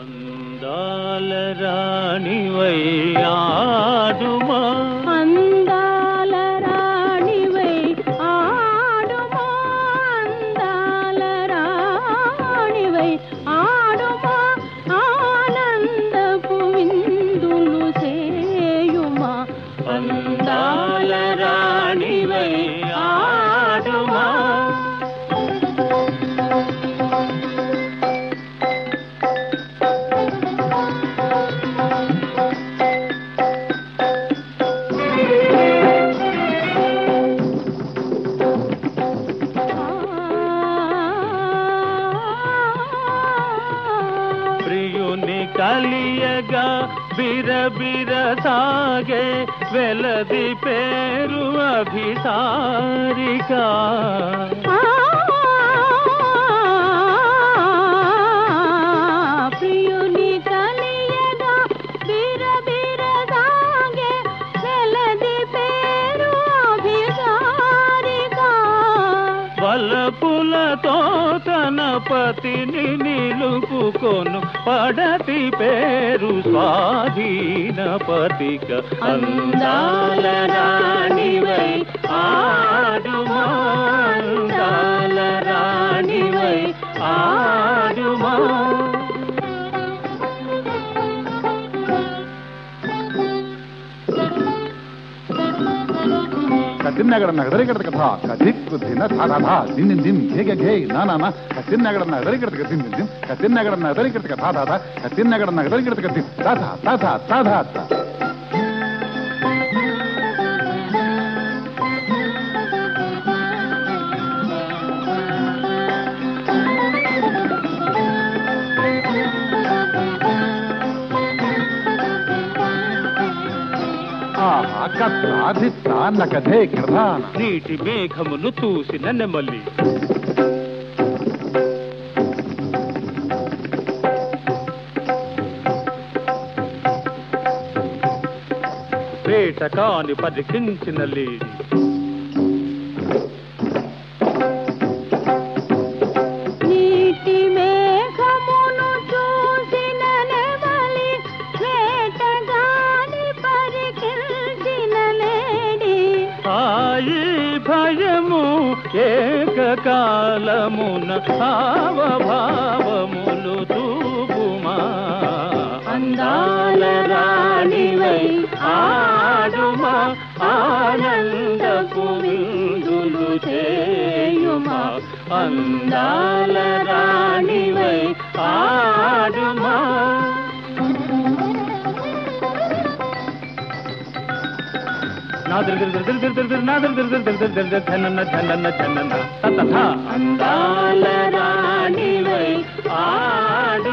அந்தால ராணிவை ஆடுமா? அந்தால ராணிவை ஆடுமா? அந்தால ராணிவை ஆடுமா? ஆனந்த புவிந்துலு சேயுமா? அந்தால కలియగా బిరబిర సాగే వెలది పేరు అభిసారిక. వలపులతో తన పతిని నిలుపుకొను. పడతి పేరు స్వాధీన పతిక. అందాల రాణివై ఆడుమా ಕತ್ತಿನಗಡ ನಗದರಿಗಡದ ಕಥಾ ಕದಿಕ್ ದಿನ ಥಾ ಥಾ ದಿನ್ ದಿನ್ ದಿಮ್ ಘೇ ಘೇ ಘೇ ನಾ ನಾ ನಾ ಕತ್ತಿನಗಡ ನಗದರಿಗಡದ ದಿನ್ ದಿನ್ ದಿಮ್ ಕತ್ತಿನಗಡ ನಗದರಿಗಡದ ಕಥಾ ಥಾ ಥಾ ಕತ್ತಿನಗಡ ನಗದರಿಗಡದ ಕತ್ತಿ ತಾ ಥಾ ತಾ ಥಾ ತಾ రాధిస్తాన్న కథే. ప్రధాన నీటి మేఘమును చూసిన నెమలి పేట కాని పరికించిన లేడి ఏకకాలమున భావభావములు తూపుమా అందాల రాణివై ఆడుమా ఆనందపు విందులు చేయుమా. అందాల రాణివై ఆడుమా ஆட